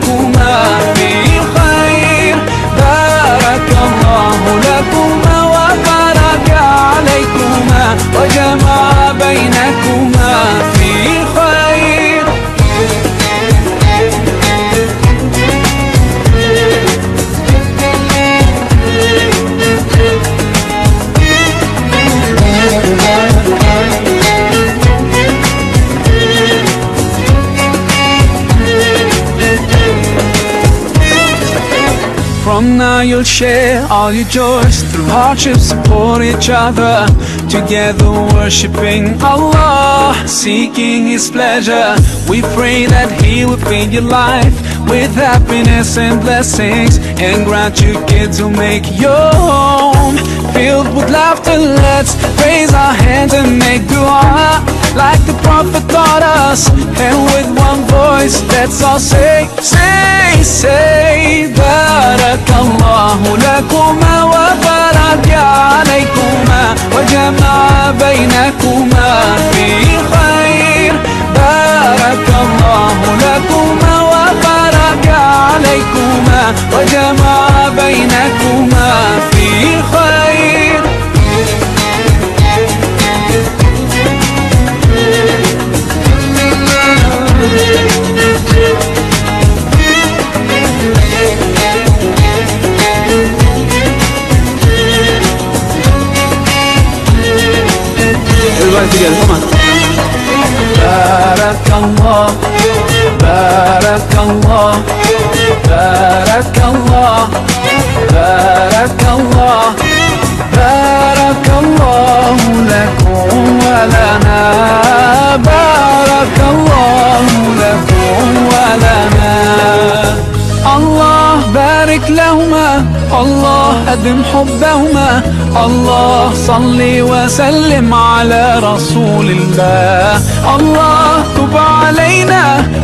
com From now you'll share all your joys Through hardship support each other. Together worshipping Allah Seeking His pleasure. We pray that He will fill your life With happiness and blessings And grant you kids who make your home Filled with laughter. Let's raise our hands and make dua Like the Prophet taught us. And with one voice Let's all say, say, say. لكما وبارك عليكما وجمع بينكما بارك الله بارك الله بارك الله بارك الله بارك الله لكم ولنا بارك الله لكم ولنا. الله بارك لهما الله أدم حبهما الله صل وسلم على رسول الله. الله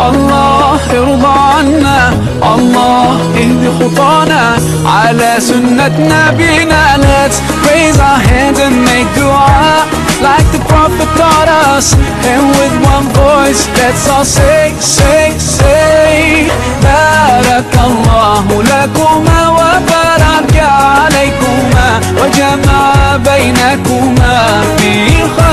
الله ارضى عنا الله اهد خطانا على سنة نبينا Let's raise our hands and make dua like the Prophet taught us And with one voice let's all say, say, say بارك الله لكما وبارك عليكما وجمع بينكما في خير بارك الله